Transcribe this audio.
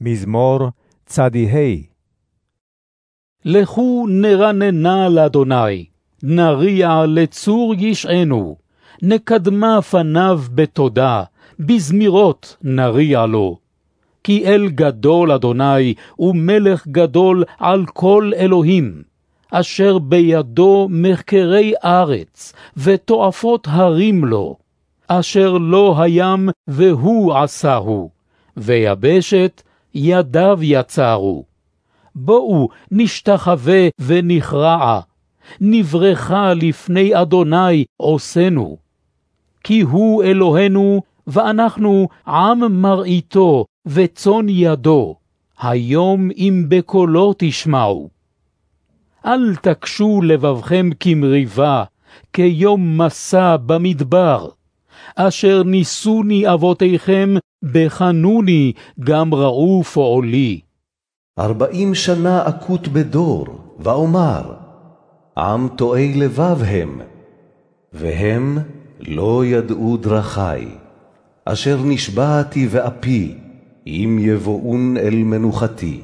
מזמור צדיהי. לכו נרננה לאדוני, נריע לצור ישענו, נקדמה פניו בתודה, בזמירות נריע לו. כי אל גדול אדוני, ומלך גדול על כל אלוהים, אשר בידו מחקרי ארץ, ותועפות הרים לו, אשר לא הים והוא עשהו, ויבשת ידיו יצרו. בואו נשתחווה ונכרע, נברכה לפני אדוני עושנו. כי הוא אלוהינו, ואנחנו עם מראיתו וצאן ידו, היום אם בקולו תשמעו. אל תקשו לבבכם כמריבה, כיום מסע במדבר, אשר ניסוני אבותיכם, בחנוני גם ראו פועלי. ארבעים שנה אקוט בדור, ואומר, עם טועי לבב הם, והם לא ידעו דרכי, אשר נשבעתי ואפי, אם יבואון אל מנוחתי.